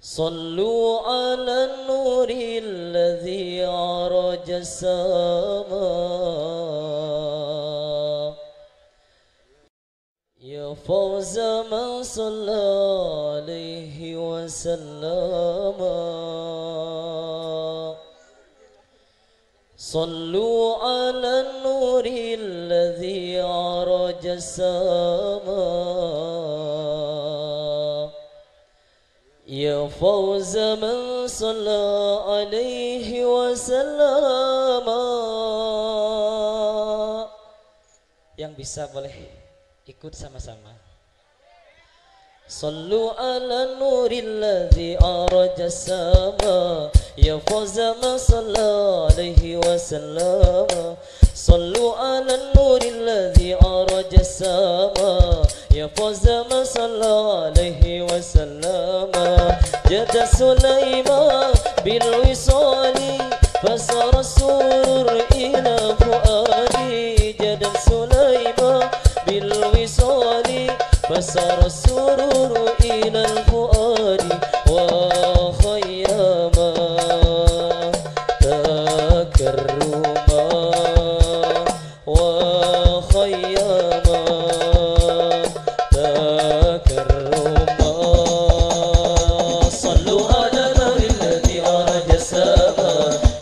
صلوا على النور الذي عرج السماء. يا فوز من صلى عليه وسلم. صلوا على النور الذي عرج السماء. يا فوز من صلى عليه وسلم. Yang bisa boleh ikut sama-sama. صلوا على النور الذي أرج السماء يا فوز من صلى عليه وسلم صلوا على النور الذي أرج السماء يا من صلى عليه وسلم. جد سليمان بالوصال فصار السرور إلى فؤادي. جد سليمان بالوصال فسر السرور إلى الفؤاد. وخيما تكرما.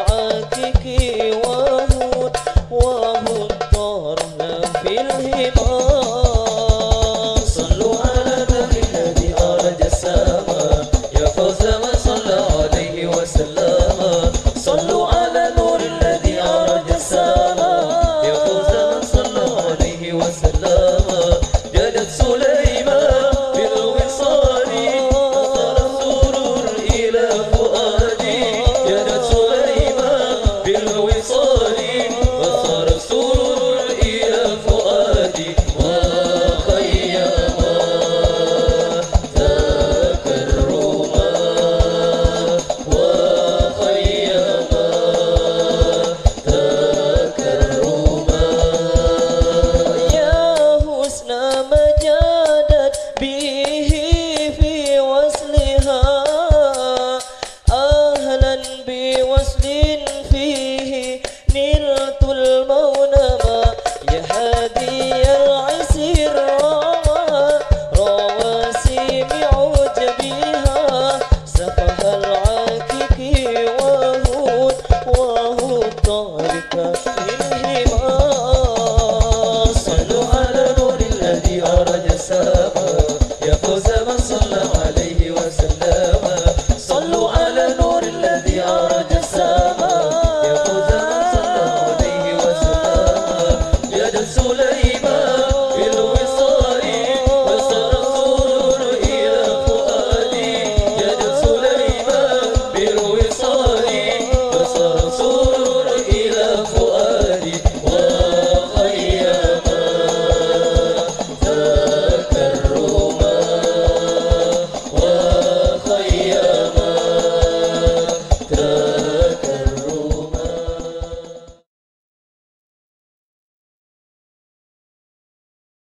سفح العاتك وهود